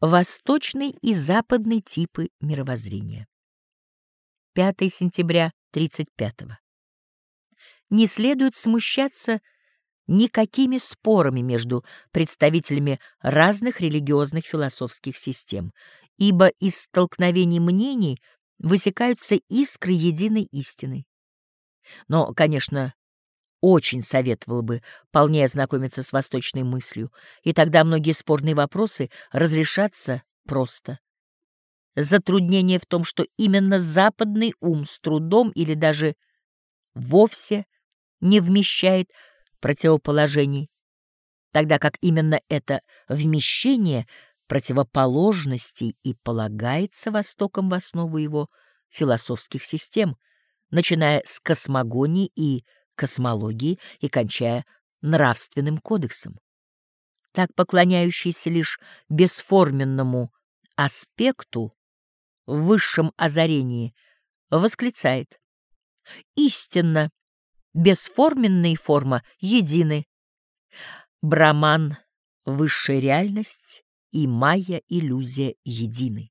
Восточный и западный типы мировоззрения. 5 сентября 35 -го. Не следует смущаться никакими спорами между представителями разных религиозных философских систем, ибо из столкновений мнений высекаются искры единой истины. Но, конечно, очень советовал бы полнее ознакомиться с восточной мыслью, и тогда многие спорные вопросы разрешатся просто. Затруднение в том, что именно западный ум с трудом или даже вовсе не вмещает противоположений, тогда как именно это вмещение противоположностей и полагается Востоком в основу его философских систем, начиная с космогонии и космологии и кончая нравственным кодексом. Так поклоняющийся лишь бесформенному аспекту в высшем озарении восклицает «Истинно, бесформенная форма едины. Браман — высшая реальность и майя — иллюзия едины».